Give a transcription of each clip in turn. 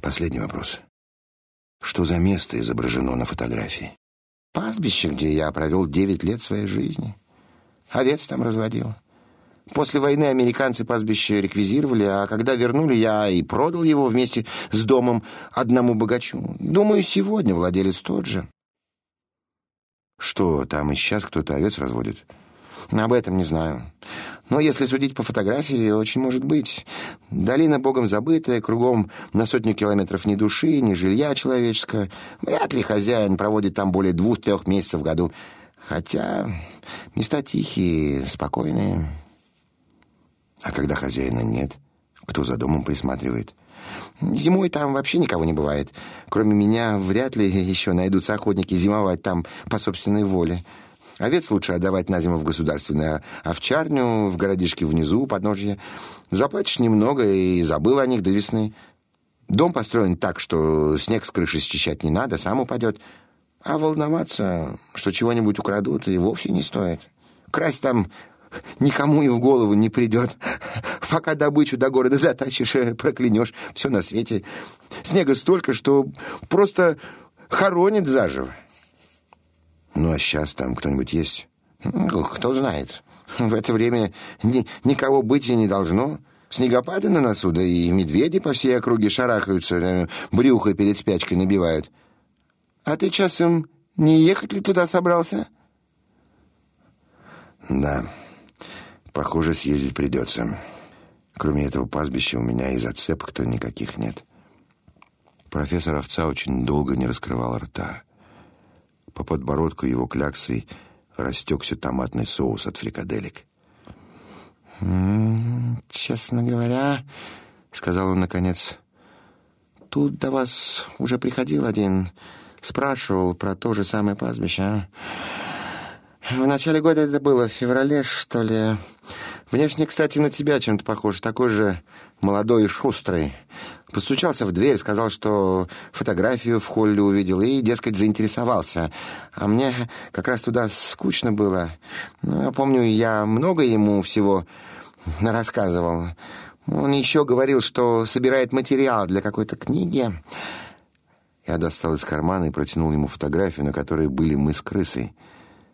Последний вопрос. Что за место изображено на фотографии? Пастбище, где я провел девять лет своей жизни. Овец там разводил. После войны американцы пастбище реквизировали, а когда вернули, я и продал его вместе с домом одному богачу. Думаю, сегодня владелец тот же. Что, там и сейчас кто-то овец разводит? Об этом не знаю. Но если судить по фотографии, очень может быть. Долина богом забытая, кругом на сотню километров ни души, ни жилья человеческого. Вряд ли хозяин проводит там более двух-трех месяцев в году. Хотя места тихие, спокойные. А когда хозяина нет, кто за домом присматривает? Зимой там вообще никого не бывает. Кроме меня, вряд ли еще найдутся охотники зимовать там по собственной воле. Овец лучше отдавать на зиму в государственную овчарню, в городишке внизу, подножье. Заплатишь немного и забыл о них до весны. Дом построен так, что снег с крыши счищать не надо, сам упадет. А волноваться, что чего-нибудь украдут, и вовсе не стоит. Красть там никому и в голову не придет. Пока добычу до города дотащишь, э, проклянешь. Все на свете. Снега столько, что просто хоронит заживо. Ну, а сейчас там кто-нибудь есть? Кто знает. В это время ни, никого быть и не должно. Снегопады на носу, да и медведи по всей округе шарахаются, э, брюхо перед спячкой набивают. А ты часом не ехать ли туда собрался? Да, похоже, съездить придется. Кроме этого пастбища у меня и зацепок-то никаких нет. Профессор Овца очень долго не раскрывал рта. По подбородку его кляксой растекся томатный соус от фрикаделек. «Честно говоря, — сказал он наконец, — тут до вас уже приходил один, спрашивал про то же самое пастбище. А? В начале года это было, в феврале, что ли. Внешне, кстати, на тебя чем-то похож, такой же молодой и шустрый. Постучался в дверь, сказал, что фотографию в холле увидел и, дескать, заинтересовался. А мне как раз туда скучно было. Ну, я помню, я много ему всего рассказывал. Он еще говорил, что собирает материал для какой-то книги. Я достал из кармана и протянул ему фотографию, на которой были мы с крысой.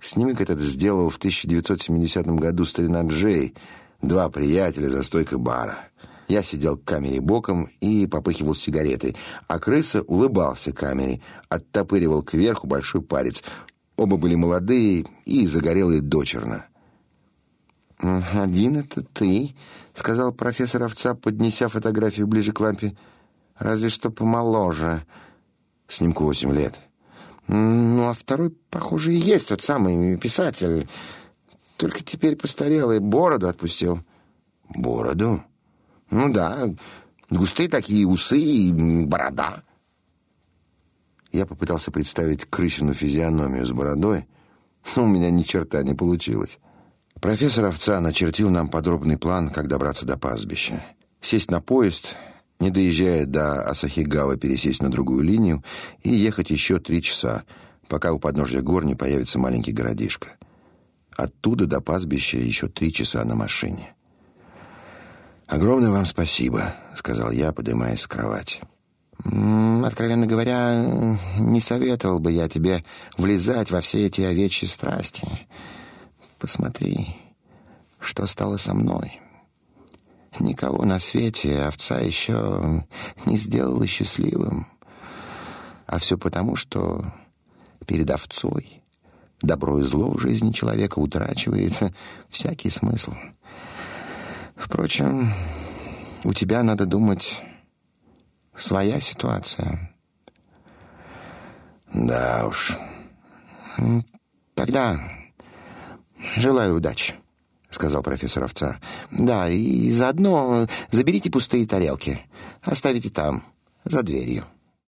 Снимок этот сделал в 1970 году старина Джей, два приятеля за стойкой бара. Я сидел к камере боком и попыхивал сигаретой, а крыса улыбался камере, оттопыривал кверху большой палец. Оба были молодые и загорелые дочерно. «Один это ты», — сказал профессор Овца, поднеся фотографию ближе к лампе. «Разве что помоложе. Снимку восемь лет». «Ну, а второй, похоже, и есть тот самый писатель. Только теперь постарел и бороду отпустил». «Бороду?» Ну да, густые такие усы и борода. Я попытался представить крысину физиономию с бородой, но у меня ни черта не получилось. Профессор Овца начертил нам подробный план, как добраться до пастбища. Сесть на поезд, не доезжая до Асахигава, пересесть на другую линию и ехать еще три часа, пока у подножья гор не появится маленький городишко. Оттуда до пастбища еще три часа на машине. «Огромное вам спасибо», — сказал я, поднимаясь с кровати. «Откровенно говоря, не советовал бы я тебе влезать во все эти овечьи страсти. Посмотри, что стало со мной. Никого на свете овца еще не сделала счастливым. А все потому, что перед овцой добро и зло в жизни человека утрачивает всякий смысл». Впрочем, у тебя, надо думать, своя ситуация. Да уж. Тогда желаю удачи, сказал профессор Овца. Да, и заодно заберите пустые тарелки. Оставите там, за дверью.